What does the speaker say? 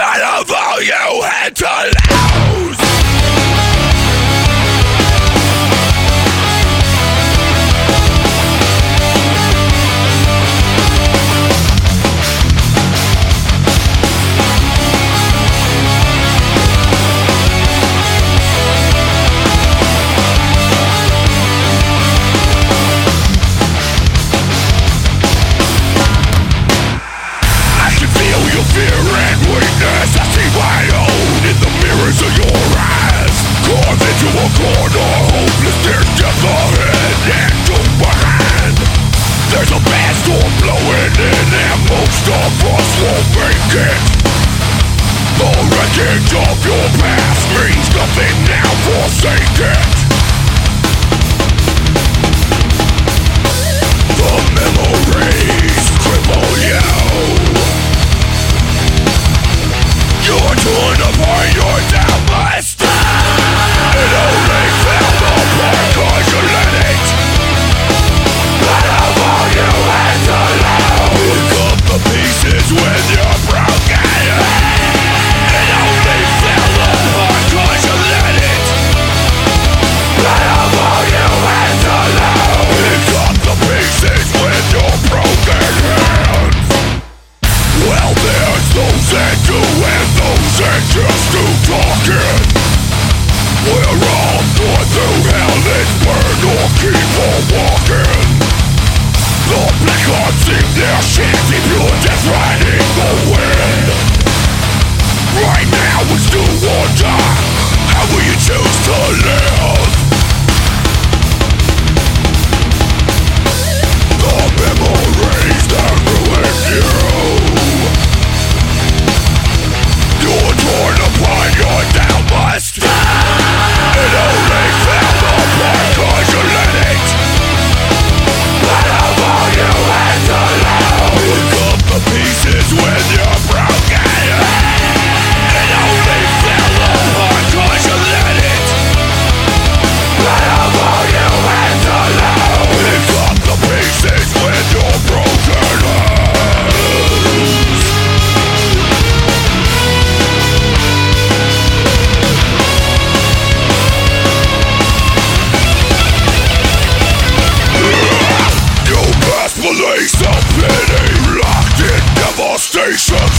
None of all you had to lose The wreckage of your past Means nothing now, forsake it The memories cripple you. You're torn apart, It only fell you let it. But of all you had to lose the pieces when you're Teach to talk it We're all devastation